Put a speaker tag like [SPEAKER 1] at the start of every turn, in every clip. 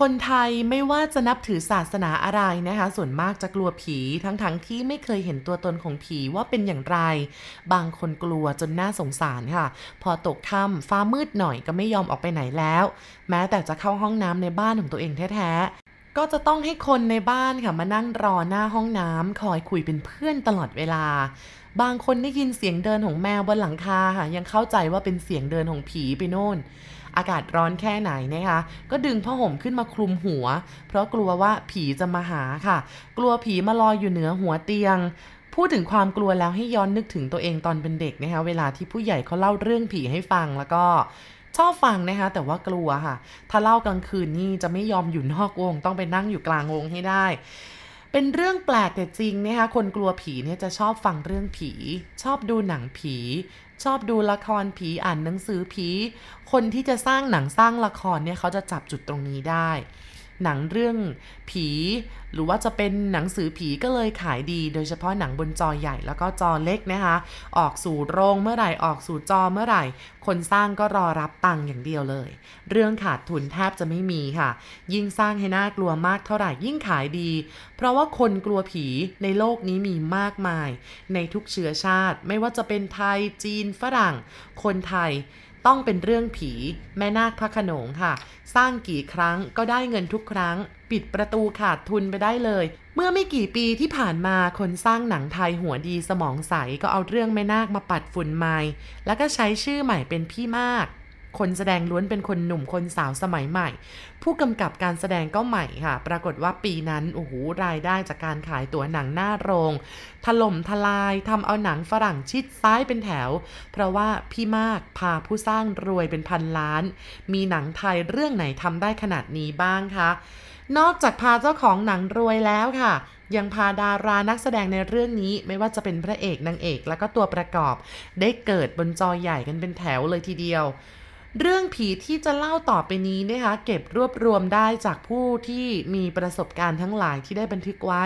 [SPEAKER 1] คนไทยไม่ว่าจะนับถือศาสนาอะไรนะคะ ส่วนมากจะกลัวผีทั้งๆทที่ไม่เคยเห็นตัวตนของผีว่าเป็นอย่างไร บางคนกลัวจนน่าสงสารค่ะ พอตกค่ำฟ้ามืดหน่อยก็ไม่ยอมออกไปไหนแล้ว แม้แต่จะเข้าห้องน้ำในบ้านของตัวเองแท้ๆ ก็จะต้องให้คนในบ้านค่ะมานั่งรอหน้าห้องน้ำคอยคุยเป็นเพื่อนตลอดเวลาบางคนได้ยินเสียงเดินของแมวบนหลังคาค่ะยังเข้าใจว่าเป็นเสียงเดินของผีไปโน่น อากาศร้อนแค่ไหนนะคะ ก็ดึงผ้าห่มขึ้นมาคลุมหัว เพราะกลัวว่าผีจะมาหาค่ะ กลัวผีมาลอยอยู่เหนือหัวเตียงพูดถึงความกลัวแล้วให้ย้อนนึกถึงตัวเองตอนเป็นเด็กนะคะเวลาที่ผู้ใหญ่เขาเล่าเรื่องผีให้ฟังแล้วก็ชอบฟังนะคะแต่ว่ากลัวค่ะ ถ้าเล่ากลางคืนนี่จะไม่ยอมอยู่นอกวง ต้องไปนั่งอยู่กลางวงให้ได้ เป็นเรื่องแปลกแต่จริงนะคะคนกลัวผีเนี่ยจะชอบฟังเรื่องผี ชอบดูหนังผี ชอบดูละครผีอ่านหนังสือผี คนที่จะสร้างหนังสร้างละครเนี่ยเขาจะจับจุดตรงนี้ได้ หนังเรื่องผี หรือว่าจะเป็นหนังสือผีก็เลยขายดี โดยเฉพาะหนังบนจอใหญ่แล้วก็จอเล็กนะคะ ออกสู่โรงเมื่อไหร่ออกสู่จอเมื่อไหร่ คนสร้างก็รอรับตังค์อย่างเดียวเลย เรื่องขาดทุนแทบจะไม่มีค่ะ ยิ่งสร้างให้น่ากลัวมากเท่าไหร่ยิ่งขายดี เพราะว่าคนกลัวผีในโลกนี้มีมากมาย ในทุกเชื้อชาติ ไม่ว่าจะเป็นไทยจีนฝรั่ง คนไทย ต้องเป็นเรื่องผี แม่นาคพระขนงค่ะ สร้างกี่ครั้งก็ได้เงินทุกครั้ง ปิดประตูขาดทุนไปได้เลย เมื่อไม่กี่ปีที่ผ่านมาคนสร้างหนังไทยหัวดีสมองใสก็เอาเรื่องแม่นาคมาปัดฝุ่นไม้แล้วก็ใช้ชื่อใหม่เป็นพี่มาก คนแสดงล้วนเป็นคนหนุ่มคนสาวสมัยใหม่ ผู้กำกับการแสดงก็ใหม่ค่ะ ปรากฏว่าปีนั้นโอ้โหรายได้จากการขายตั๋วหนังหน้าโรง ถล่มทลายทำเอาหนังฝรั่งชิดซ้ายเป็นแถว เพราะว่าพี่มากพาผู้สร้างรวยเป็นพันล้าน มีหนังไทยเรื่องไหนทำได้ขนาดนี้บ้างคะนอกจากพาเจ้าของหนังรวยแล้วค่ะ ยังพาดารานักแสดงในเรื่องนี้ไม่ว่าจะเป็นพระเอกนางเอก แล้วก็ตัวประกอบ ได้เกิดบนจอใหญ่กันเป็นแถวเลยทีเดียว เรื่องผีที่จะเล่าต่อไปนี้นะคะเก็บรวบรวมได้จากผู้ที่มีประสบการณ์ทั้งหลายที่ได้บันทึกไว้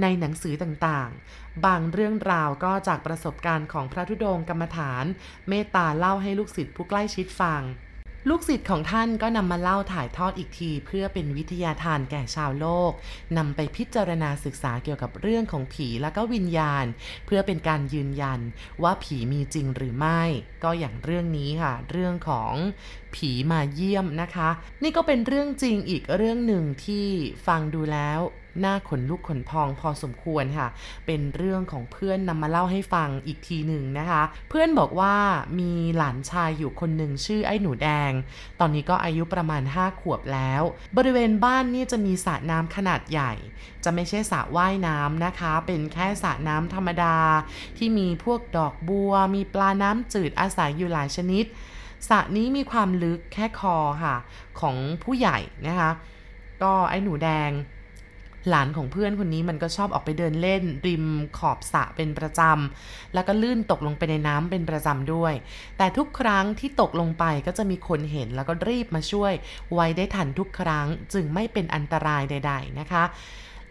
[SPEAKER 1] ในหนังสือต่างๆ บางเรื่องราวก็จากประสบการณ์ของพระธุดงกรรมฐาน เมตตาเล่าให้ลูกศิษย์ผู้ใกล้ชิดฟัง ลูกศิษย์ของท่านก็นำมาเล่าถ่ายทอดอีกที เพื่อเป็นวิทยาทานแก่ชาวโลกนำไปพิจารณาศึกษาเกี่ยวกับเรื่องของผีและก็วิญญาณ เพื่อเป็นการยืนยันว่าผีมีจริงหรือไม่ ก็อย่างเรื่องนี้ค่ะ เรื่องของผีมาเยี่ยมนะคะ นี่ก็เป็นเรื่องจริงอีกเรื่องหนึ่งที่ฟังดูแล้ว หน้าขนลุกขนพองพอสมควรค่ะ เป็นเรื่องของเพื่อนนำมาเล่าให้ฟังอีกทีหนึ่งนะคะ เพื่อนบอกว่ามีหลานชายอยู่คนหนึ่งชื่อไอ้หนูแดง ตอนนี้ก็อายุประมาณ 5 ขวบแล้ว บริเวณบ้านนี่จะมีสระน้ำขนาดใหญ่ จะไม่ใช่สระว่ายน้ำนะคะ เป็นแค่สระน้ำธรรมดา ที่มีพวกดอกบัว มีปลาน้ำจืดอาศัยอยู่หลายชนิดสระนี้มีความลึกแค่คอค่ะ ของผู้ใหญ่นะคะ ก็ไอ้หนูแดง หลานของเพื่อนคนนี้มันก็ชอบออกไปเดินเล่น ริมขอบสระเป็นประจำ แล้วก็ลื่นตกลงไปในน้ำเป็นประจำด้วย แต่ทุกครั้งที่ตกลงไปก็จะมีคนเห็นแล้วก็รีบมาช่วย ไว้ได้ทันทุกครั้งจึงไม่เป็นอันตรายใด ๆนะคะ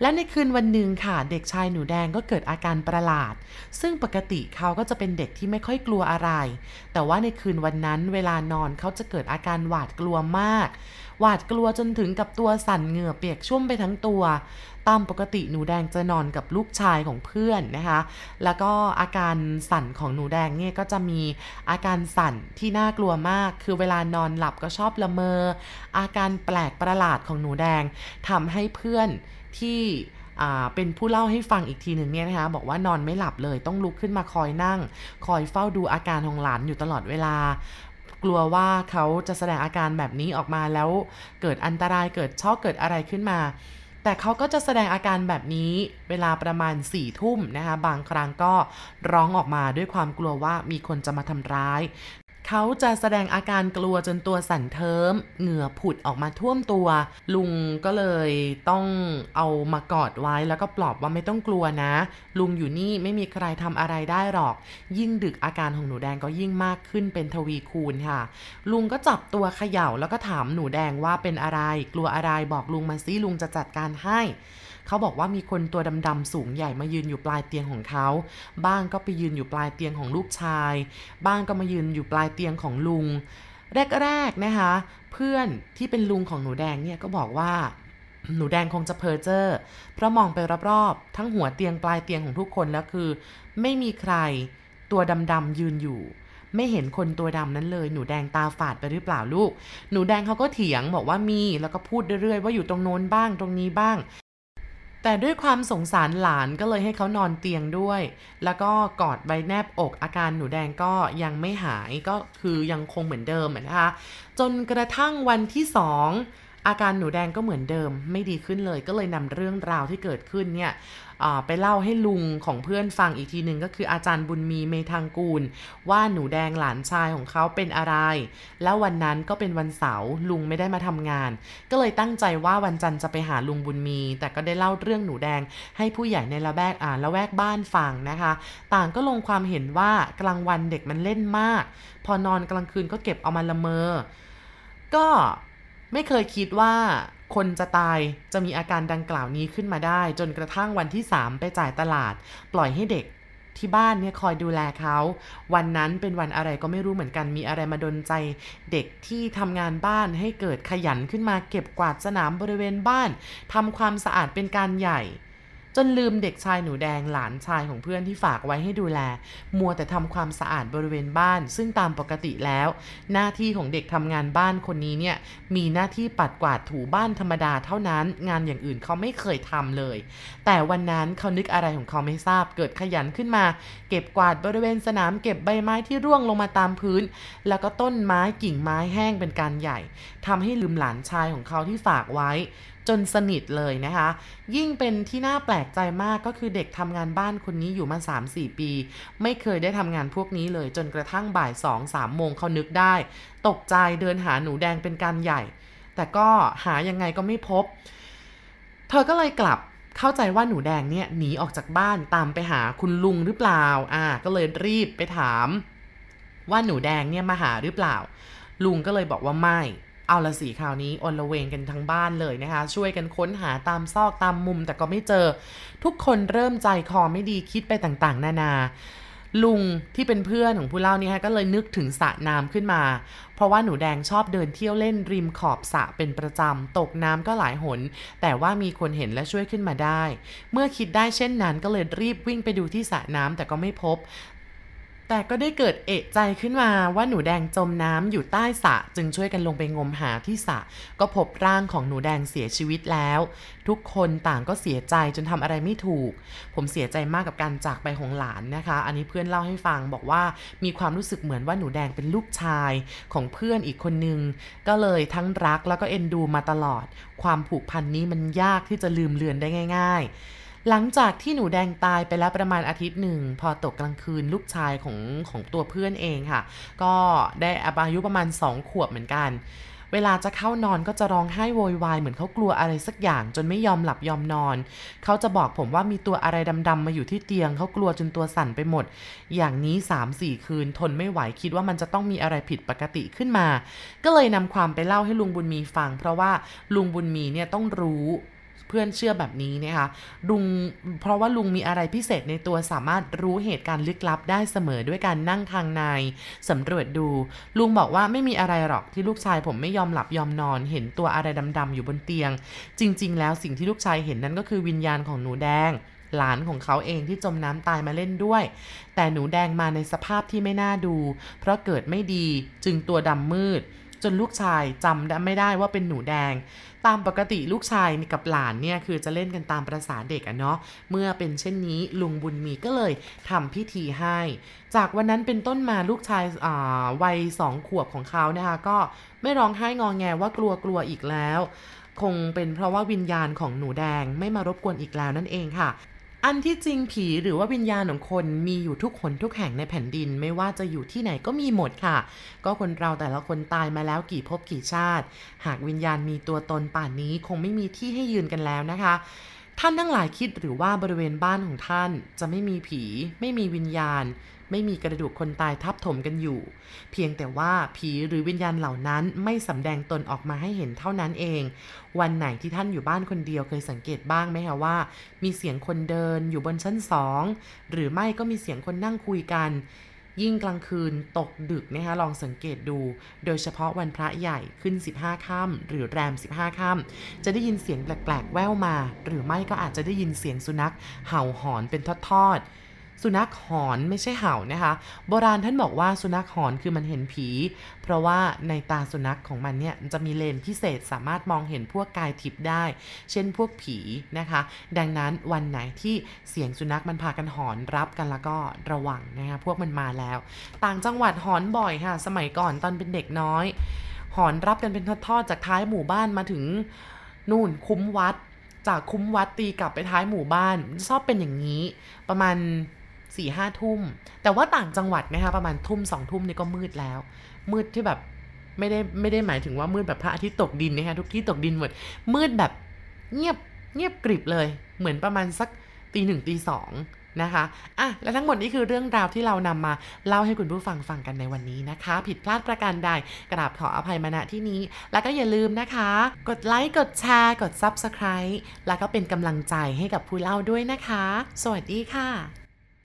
[SPEAKER 1] และในคืนวันหนึ่งค่ะ เด็กชายหนูแดงก็เกิดอาการประหลาด ซึ่งปกติเขาก็จะเป็นเด็กที่ไม่ค่อยกลัวอะไร แต่ว่าในคืนวันนั้นเวลานอนเขาจะเกิดอาการหวาดกลัวมาก หวาดกลัวจนถึงกับตัวสั่นเหงื่อเปียกชุ่มไปทั้งตัว ตามปกติหนูแดงจะนอนกับลูกชายของเพื่อนนะคะ แล้วก็อาการสั่นของหนูแดงเนี่ยก็จะมีอาการสั่นที่น่ากลัวมาก คือเวลานอนหลับก็ชอบละเมอ อาการแปลกประหลาดของหนูแดงทำให้เพื่อน ที่เป็นผู้เล่าให้ฟังอีกทีหนึ่งเนี่ยนะคะบอกว่านอนไม่หลับเลยต้องลุกขึ้นมาคอยนั่ง คอยเฝ้าดูอาการของหลานอยู่ตลอดเวลากลัวว่าเขาจะแสดงอาการแบบนี้ออกมาแล้วเกิดอันตรายเกิดช็อกเกิดอะไรขึ้นมา แต่เขาก็จะแสดงอาการแบบนี้เวลาประมาณ4ี่ทุ่มนะคะบางครั้งก็ร้องออกมาด้วยความกลัวว่ามีคนจะมาทำร้าย เขาจะแสดงอาการกลัวจนตัวสั่นเทิม เหงื่อผุดออกมาท่วมตัว ลุงก็เลยต้องเอามากอดไว้แล้วก็ปลอบว่าไม่ต้องกลัวนะ ลุงอยู่นี่ไม่มีใครทำอะไรได้หรอก ยิ่งดึกอาการของหนูแดงก็ยิ่งมากขึ้นเป็นทวีคูณค่ะ ลุงก็จับตัวเขย่าแล้วก็ถามหนูแดงว่าเป็นอะไร กลัวอะไรบอกลุงมาซิลุงจะจัดการให้เขาบอกว่ามีคนตัวดำๆสูงใหญ่มายืนอยู่ปลายเตียงของเขา บ้างก็ไปยืนอยู่ปลายเตียงของลูกชาย บ้างก็มายืนอยู่ปลายเตียงของลุง แรกๆนะคะ เพื่อนที่เป็นลุงของหนูแดงเนี่ยก็บอกว่า หนูแดงคงจะเพอเจอร์ เพราะมองไปรอบๆ ทั้งหัวเตียงปลายเตียงของทุกคนแล้วคือ ไม่มีใครตัวดำๆยืนอยู่ไม่เห็นคนตัวดำนั้นเลย หนูแดงตาฝาดไปหรือเปล่าลูก หนูแดงเขาก็เถียงบอกว่ามี แล้วก็พูดเรื่อยๆว่าอยู่ตรงโน้นบ้างตรงนี้บ้าง แต่ด้วยความสงสารหลานก็เลยให้เขานอนเตียงด้วย แล้วก็กอดใบแนบอกอาการหนูแดงก็ยังไม่หายก็คือยังคงเหมือนเดิมนะคะ จนกระทั่งวันที่สอง อาการหนูแดงก็เหมือนเดิมไม่ดีขึ้นเลย ก็เลยนำเรื่องราวที่เกิดขึ้นเนี่ยไปเล่าให้ลุงของเพื่อนฟังอีกทีหนึ่งก็คืออาจารย์บุญมีเมธังกูล ว่าหนูแดงหลานชายของเขาเป็นอะไร แล้ววันนั้นก็เป็นวันเสาร์ลุงไม่ได้มาทำงาน ก็เลยตั้งใจว่าวันจันทร์จะไปหาลุงบุญมี แต่ก็ได้เล่าเรื่องหนูแดงให้ผู้ใหญ่ในละแวกอ่านละแวกบ้านฟังนะคะ ต่างก็ลงความเห็นว่ากลางวันเด็กมันเล่นมาก พอนอนกลางคืนก็เก็บเอามาละเมอ ก็ ไม่เคยคิดว่าคนจะตายจะมีอาการดังกล่าวนี้ขึ้นมาได้ จนกระทั่งวันที่ 3 ไปจ่ายตลาด ปล่อยให้เด็กที่บ้านเนี่ยคอยดูแลเขา วันนั้นเป็นวันอะไรก็ไม่รู้เหมือนกันมีอะไรมาดนใจ เด็กที่ทำงานบ้านให้เกิดขยันขึ้นมาเก็บกวาดสนามบริเวณบ้านทำความสะอาดเป็นการใหญ่ จนลืมเด็กชายหนูแดงหลานชายของเพื่อนที่ฝากไว้ให้ดูแล มัวแต่ทำความสะอาดบริเวณบ้าน ซึ่งตามปกติแล้ว หน้าที่ของเด็กทำงานบ้านคนนี้เนี่ยมีหน้าที่ปัดกวาดถูบ้านธรรมดาเท่านั้น งานอย่างอื่นเขาไม่เคยทำเลย แต่วันนั้นเขานึกอะไรของเขาไม่ทราบ เกิดขยันขึ้นมา เก็บกวาดบริเวณสนามเก็บใบไม้ที่ร่วงลงมาตามพื้น แล้วก็ต้นไม้กิ่งไม้แห้งเป็นการใหญ่ทำให้ลืมหลานชายของเขาที่ฝากไว้ จนสนิทเลยนะคะ ยิ่งเป็นที่น่าแปลกใจมากก็คือเด็กทำงานบ้านคนนี้อยู่มา 3-4 ปี ไม่เคยได้ทำงานพวกนี้เลย จนกระทั่งบ่าย 2-3 โมงเขานึกได้ ตกใจเดินหาหนูแดงเป็นการใหญ่ แต่ก็หายังไงก็ไม่พบ เธอก็เลยกลับเข้าใจว่าหนูแดงเนี่ยหนีออกจากบ้านตามไปหาคุณลุงหรือเปล่า อ่า ก็เลยรีบไปถาม ว่าหนูแดงเนี่ยมาหาหรือเปล่า ลุงก็เลยบอกว่าไม่ เอาละสีคราวนี้อนละเวงกันทั้งบ้านเลยนะคะ ช่วยกันค้นหาตามซอกตามมุมแต่ก็ไม่เจอ ทุกคนเริ่มใจคอไม่ดีคิดไปต่างๆ นานาลุงที่เป็นเพื่อนของผู้เล่านี่ฮะก็เลยนึกถึงสระน้ำขึ้นมา เพราะว่าหนูแดงชอบเดินเที่ยวเล่นริมขอบสระเป็นประจำตกน้ำก็หลายหน แต่ว่ามีคนเห็นและช่วยขึ้นมาได้ เมื่อคิดได้เช่นนั้นก็เลยรีบวิ่งไปดูที่สระน้ำแต่ก็ไม่พบ แต่ก็ได้เกิดเอะใจขึ้นมาว่าหนูแดงจมน้ำอยู่ใต้สระจึงช่วยกันลงไปงมหาที่สระก็พบร่างของหนูแดงเสียชีวิตแล้ว ทุกคนต่างก็เสียใจจนทำอะไรไม่ถูก ผมเสียใจมากกับการจากไปของหลานนะคะ อันนี้เพื่อนเล่าให้ฟังบอกว่ามีความรู้สึกเหมือนว่าหนูแดงเป็นลูกชายของเพื่อนอีกคนนึง ก็เลยทั้งรักแล้วก็เอ็นดูมาตลอด ความผูกพันนี้มันยากที่จะลืมเลือนได้ง่าย ๆ หลังจากที่หนูแดงตายไปแล้วประมาณอาทิตย์หนึ่ง พอตกกลางคืนลูกชายของของตัวเพื่อนเองค่ะ ก็ได้อายุประมาณ 2 ขวบเหมือนกัน เวลาจะเข้านอนก็จะร้องไห้โวยวายเหมือนเขากลัวอะไรสักอย่างจนไม่ยอมหลับยอมนอน เขาจะบอกผมว่ามีตัวอะไรดำๆมาอยู่ที่เตียง เขากลัวจนตัวสั่นไปหมด อย่างนี้ 3-4 คืนทนไม่ไหวคิดว่ามันจะต้องมีอะไรผิดปกติขึ้นมา ก็เลยนำความไปเล่าให้ลุงบุญมีฟัง เพราะว่าลุงบุญมีเนี่ยต้องรู้ พื่อนเชื่อแบบนี้นะคะลุงเพราะว่าลุงมีอะไรพิเศษในตัวสามารถรู้เหตุการณ์ลึกลับได้เสมอด้วยการนั่งทางในสำรวจดู ลุงบอกว่าไม่มีอะไรหรอกที่ลูกชายผมไม่ยอมหลับยอมนอน เห็นตัวอะไรดำๆอยู่บนเตียง จริง ๆ แล้วสิ่งที่ลูกชายเห็นนั้นก็คือวิญญาณของหนูแดงหลานของเขาเองที่จมน้ำตายมาเล่นด้วย แต่หนูแดงมาในสภาพที่ไม่น่าดู เพราะเกิดไม่ดีจึงตัวดำมืด จนลูกชายจำไม่ได้ว่าเป็นหนูแดง ตามปกติลูกชายกับหลานเนี่ยคือจะเล่นกันตามประษาเด็กอะเนาะเมื่อเป็นเช่นนี้ลุงบุญมีก็เลยทำพิธีให้ จากวันนั้นเป็นต้นมาลูกชายวัยสองขวบของเขานะคะก็ไม่ร้องไห้งองแงว่ากลัวกลัวอีกแล้ว คงเป็นเพราะว่าวิญญาณของหนูแดงไม่มารบกวนอีกแล้วนั่นเองค่ะ อันที่จริงผีหรือว่าวิญญาณของคนมีอยู่ทุกคนทุกแห่งในแผ่นดิน ไม่ว่าจะอยู่ที่ไหนก็มีหมดค่ะ ก็คนเราแต่ละคนตายมาแล้วกี่ภพกี่ชาติ หากวิญญาณมีตัวตนป่านนี้คงไม่มีที่ให้ยืนกันแล้วนะคะ ท่านทั้งหลายคิดหรือว่าบริเวณบ้านของท่านจะไม่มีผี ไม่มีวิญญาณ ไม่มีกระดูกคนตายทับถมกันอยู่ เพียงแต่ว่าผีหรือวิญญาณเหล่านั้นไม่สำแดงตนออกมาให้เห็นเท่านั้นเอง วันไหนที่ท่านอยู่บ้านคนเดียวเคยสังเกตบ้างไหมคะว่า มีเสียงคนเดินอยู่บนชั้นสองหรือไม่ก็มีเสียงคนนั่งคุยกันยิ่งกลางคืนตกดึกนะคะลองสังเกตดู โดยเฉพาะวันพระใหญ่ขึ้น 15ค่ำหรือแรม 15ค่ำจะได้ยินเสียงแปลกๆ แว่วมา หรือไม่ก็อาจจะได้ยินเสียงสุนัข เห่าหอนเป็นทอดๆ สุนัขหอนไม่ใช่เห่านะคะ โบราณท่านบอกว่าสุนัขหอนคือมันเห็นผี เพราะว่าในตาสุนัขของมันเนี่ยจะมีเลนส์พิเศษสามารถมองเห็นพวกกายทิพย์ได้ เช่นพวกผีนะคะ ดังนั้นวันไหนที่เสียงสุนัขมันพากันหอนรับกันแล้วก็ระวังนะคะพวกมันมาแล้ว ต่างจังหวัดหอนบ่อยค่ะ สมัยก่อนตอนเป็นเด็กน้อย หอนรับกันเป็นทอดๆจากท้ายหมู่บ้านมาถึงนู่นคุ้มวัด จากคุ้มวัดตีกลับไปท้ายหมู่บ้านชอบเป็นอย่างนี้ประมาณ สี่ห้าทุ่ม แต่ว่าต่างจังหวัดนะคะประมาณทุ่มสองทุ่มนี่ก็มืดแล้ว มืดที่แบบไม่ได้ไม่ได้หมายถึงว่ามืดแบบพระอาทิตย์ตกดินนะคะทุกที่ตกดินหมด มืดแบบเงียบเงียบกริบเลย เหมือนประมาณสักตีหนึ่งตีสองนะคะอะและทั้งหมดนี้คือเรื่องราวที่เรานำมาเล่าให้คุณผู้ฟังฟังกันในวันนี้นะคะ ผิดพลาดประการใดกราบขออภัยมาณที่นี้ แล้วก็อย่าลืมนะคะ กดไลค์กดแชร์กด Subscribe แล้วก็เป็นกำลังใจให้กับผู้เล่าด้วยนะคะ สวัสดีค่ะ